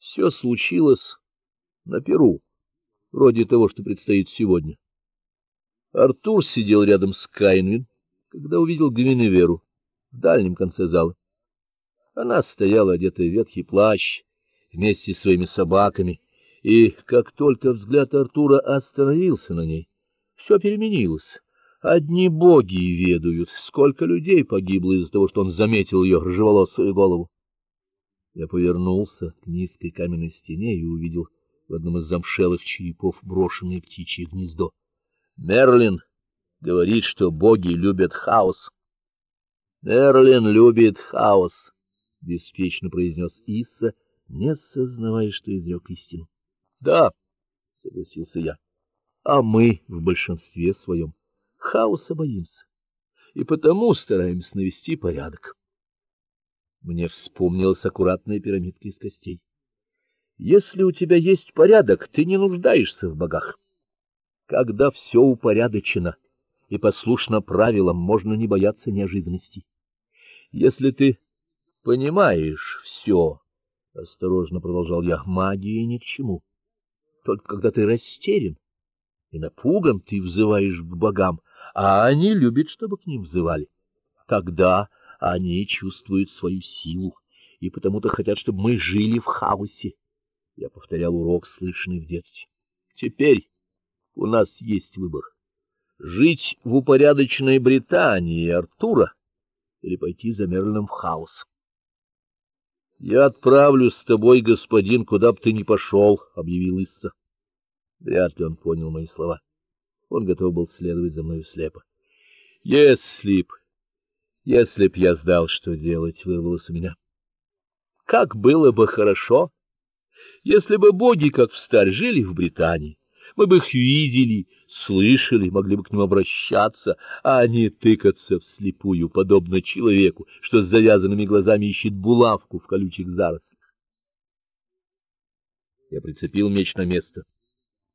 Все случилось на Перу, вроде того, что предстоит сегодня. Артур сидел рядом с Кайнвин, когда увидел Гвиневеру в дальнем конце зала. Она стояла одетая в ветхий плащ вместе с своими собаками, и как только взгляд Артура остановился на ней, все переменилось. Одни боги ведают, сколько людей погибло из-за того, что он заметил ее рыжеволосую голову. Я повернулся к низкой каменной стене и увидел в одном из замшелых черепов брошенное птичье гнездо. Мерлин говорит, что боги любят хаос. Мерлин любит хаос, беспечно произнес Исса, не сознавая, что изрек истину. Да, согласился я. А мы в большинстве своем хаоса боимся и потому стараемся навести порядок. Мне вспомнилась аккуратная пирамидка из костей. Если у тебя есть порядок, ты не нуждаешься в богах. Когда все упорядочено и послушно правилам, можно не бояться неожиданностей. Если ты понимаешь все, осторожно продолжал я, магии ни к чему. Только когда ты растерян и напуган, ты взываешь к богам, а они любят, чтобы к ним взывали. Тогда они чувствуют свою силу и потому-то хотят, чтобы мы жили в хаосе. Я повторял урок, слышанный в детстве. Теперь у нас есть выбор: жить в упорядоченной Британии Артура или пойти за Мерлином в хаос. Я отправлюсь с тобой, господин, куда бы ты ни пошел, — объявил Исса. Вряд ли он понял мои слова. Он готов был следовать за мной слепо. Если б, если б я знал, что делать, вырвалось у меня. Как было бы хорошо, если бы боги, как в старь, жили в Британии. Мы бы их видели, слышали, могли бы к ним обращаться, а не тыкаться вслепую, подобно человеку, что с завязанными глазами ищет булавку в колючих зарослях. Я прицепил меч на место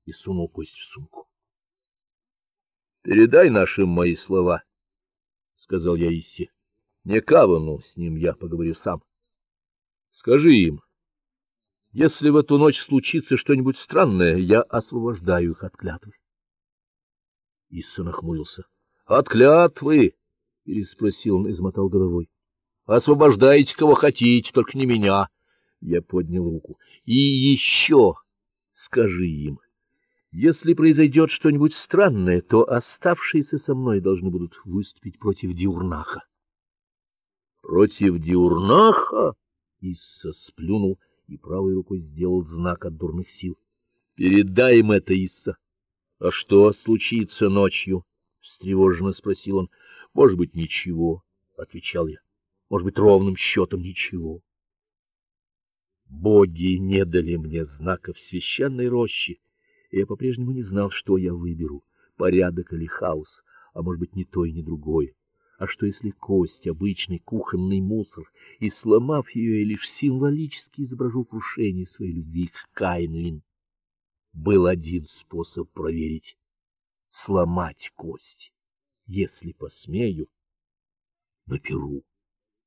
и сунул кость в сумку. Передай нашим мои слова, сказал я Иссе. Не Кавану, с ним я поговорю сам. Скажи им, если в эту ночь случится что-нибудь странное, я освобождаю их от клятвы. Исса нахмурился. От клятвы? переспросил он, измотал головой. Освобождайте кого хотите, только не меня. Я поднял руку. И еще скажи им, если произойдет что-нибудь странное, то оставшиеся со мной должны будут выступить против Диурнаха. Против Диурнаха? Исса сплюнул и правой рукой сделал знак от дурных сил. Передай им это, Исса. А что случится ночью? встревоженно спросил он. Может быть, ничего, отвечал я. Может быть, ровным счетом ничего. Боги не дали мне знака в священной роще, и я по-прежнему не знал, что я выберу: порядок или хаос, а может быть, ни то и ни другое. А что если кость обычный кухонный мусор, и сломав ее, я лишь символически изображу крушение своей любви к Каину? Был один способ проверить сломать кость, если посмею, на Перу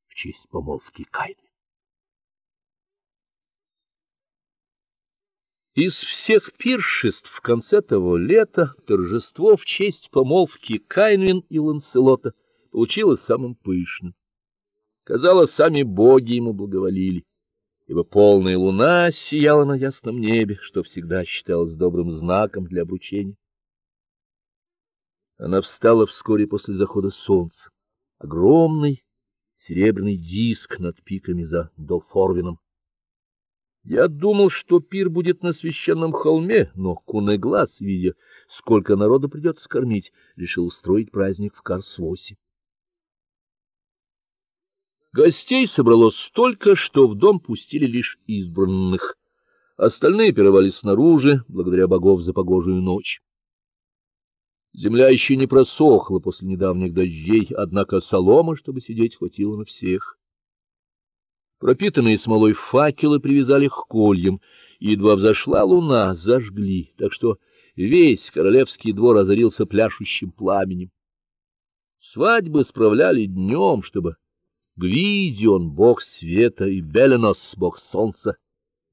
в честь помолвки Каина. Из всех пиршеств в конце того лета торжество в честь помолвки Кайнвин и Ланселота получилось самым пышным. Казалось, сами боги ему благоволили, ибо полная луна сияла на ясном небе, что всегда считалось добрым знаком для обручения. Она встала вскоре после захода солнца. Огромный серебряный диск над пиками за Долфорвином. Я думал, что пир будет на священном холме, но Кунеглас, видя, сколько народу придется кормить, решил устроить праздник в Карсвосе. Гостей собралось столько, что в дом пустили лишь избранных. Остальные пировали снаружи, благодаря богов за погожую ночь. Земля еще не просохла после недавних дождей, однако соломы, чтобы сидеть, хватило на всех. Пропитанные смолой факелы привязали к кольям, и едва взошла луна, зажгли, так что весь королевский двор озарился пляшущим пламенем. Свадьбы справляли днем, чтобы Гвидион, бог света, и Беленос, бог солнца,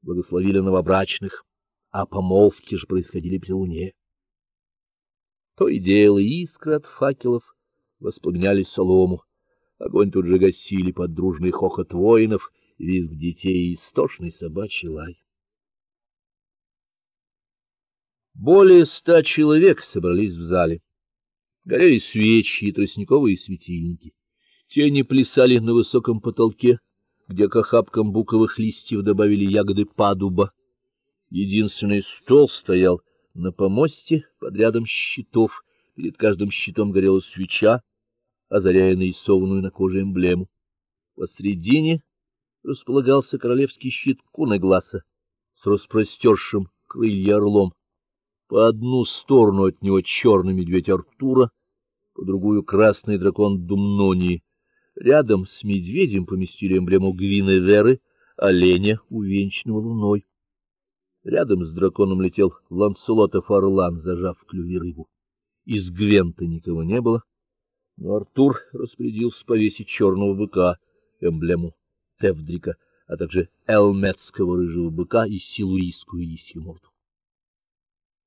благословили новобрачных, а помолвки же происходили при луне. То и дело искры от факелов воспламеняли солому. Огонь тут же гасили под дружный хохот воинов, визг детей и истошный собачий лай. Более ста человек собрались в зале. Горели свечи и тростниковые светильники. Тени плясали на высоком потолке, где к охапкам буковых листьев добавили ягоды падуба. Единственный стол стоял на помосте под рядом щитов. Перед каждым щитом горела свеча, озаряя нарисованную на коже эмблему. Посредине располагался королевский щит Кунагласа с распростершим крылья орлом. По одну сторону от него черный медведь Артура, по другую красный дракон Думнонии. Рядом с медведем поместили эмблему Гвиневеры, оленя, увенчанного луной. Рядом с драконом летел Ланселотов орлан, зажав в клюве рыбу. Из Гвента никого не было, но Артур распорядился повесить черного быка, эмблему Тевдрика, а также элметского рыжего быка и силурийскую лисью морду.